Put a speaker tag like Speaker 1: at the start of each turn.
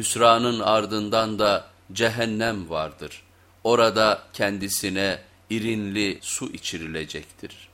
Speaker 1: Hüsranın ardından da cehennem vardır. Orada kendisine irinli su içirilecektir.''